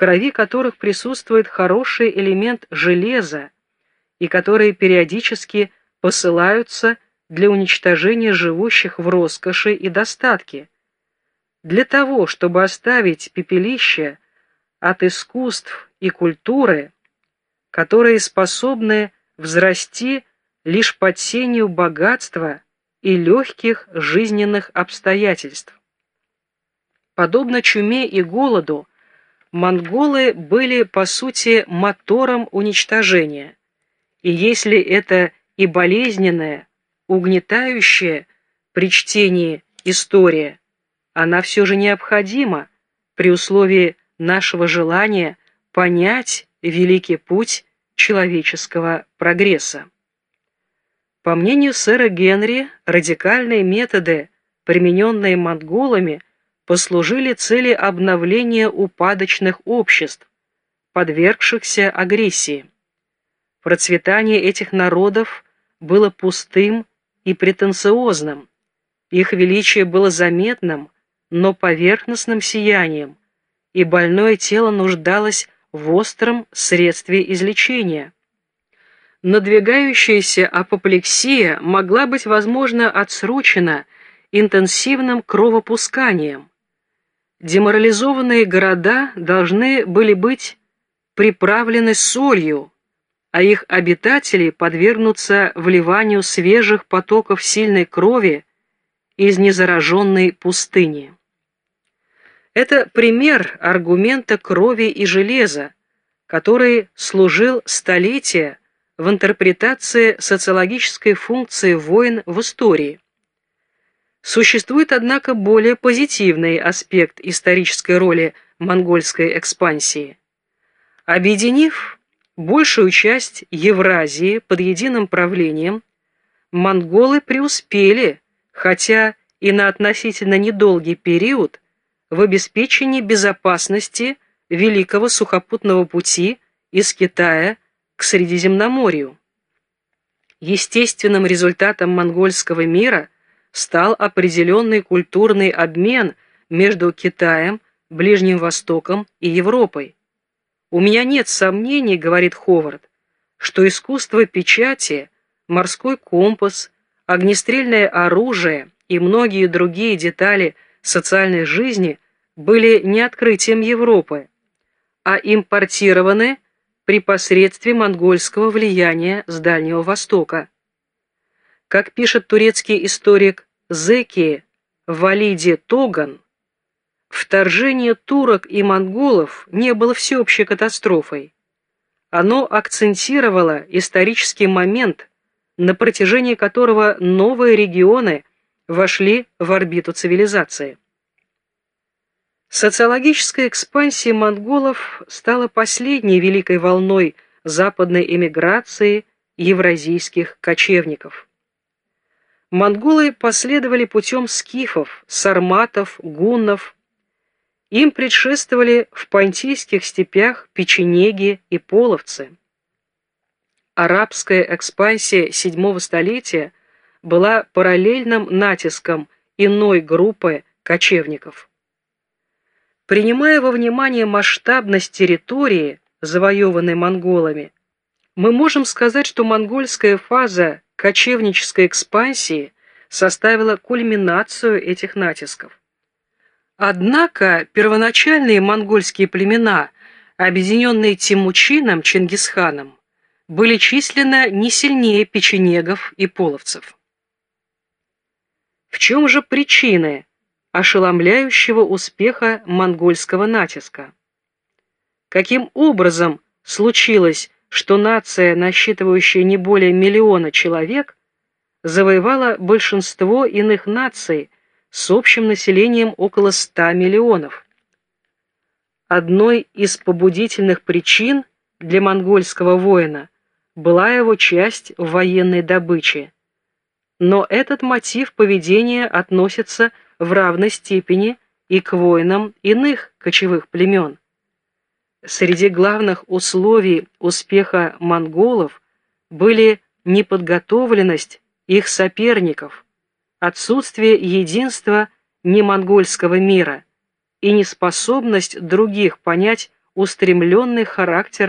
крови которых присутствует хороший элемент железа и которые периодически посылаются для уничтожения живущих в роскоши и достатке. Для того, чтобы оставить пепелище от искусств и культуры, которые способны взрасти лишь под сенью богатства и легких жизненных обстоятельств. Подобно чуме и голоду, монголы были, по сути, мотором уничтожения. И если это и болезненная, угнетающая при чтении история, она все же необходима при условии нашего желания понять великий путь человеческого прогресса. По мнению сэра Генри, радикальные методы, примененные монголами, послужили цели обновления упадочных обществ, подвергшихся агрессии. Процветание этих народов было пустым и претенциозным, их величие было заметным, но поверхностным сиянием, и больное тело нуждалось в остром средстве излечения. Надвигающаяся апоплексия могла быть, возможно, отсрочена интенсивным кровопусканием. Деморализованные города должны были быть приправлены солью, а их обитатели подвергнутся вливанию свежих потоков сильной крови из незараженной пустыни. Это пример аргумента крови и железа, который служил столетия в интерпретации социологической функции войн в истории. Существует, однако, более позитивный аспект исторической роли монгольской экспансии. Объединив большую часть Евразии под единым правлением, монголы преуспели, хотя и на относительно недолгий период, в обеспечении безопасности Великого сухопутного пути из Китая к Средиземноморью. Естественным результатом монгольского мира стал определенный культурный обмен между Китаем, Ближним Востоком и Европой. «У меня нет сомнений, — говорит Ховард, — что искусство печати, морской компас, огнестрельное оружие и многие другие детали социальной жизни были не открытием Европы, а импортированы при посредстве монгольского влияния с Дальнего Востока. Как пишет турецкий историк Зеки Валиди Тоган, вторжение турок и монголов не было всеобщей катастрофой. Оно акцентировало исторический момент, на протяжении которого новые регионы вошли в орбиту цивилизации. Социологическая экспансия монголов стала последней великой волной западной эмиграции евразийских кочевников. Монголы последовали путем скифов, сарматов, гуннов. Им предшествовали в понтийских степях печенеги и половцы. Арабская экспансия VII столетия была параллельным натиском иной группы кочевников. Принимая во внимание масштабность территории, завоеванной монголами, мы можем сказать, что монгольская фаза кочевнической экспансии составила кульминацию этих натисков. Однако первоначальные монгольские племена, объединенные Тимучином Чингисханом, были численно не сильнее печенегов и половцев. В чем же причины ошеломляющего успеха монгольского натиска. Каким образом случилось, что нация, насчитывающая не более миллиона человек, завоевала большинство иных наций с общим населением около 100 миллионов? Одной из побудительных причин для монгольского воина была его часть в военной добыче. Но этот мотив поведения относится в равной степени и к воинам иных кочевых племен. Среди главных условий успеха монголов были неподготовленность их соперников, отсутствие единства немонгольского мира и неспособность других понять устремленный характер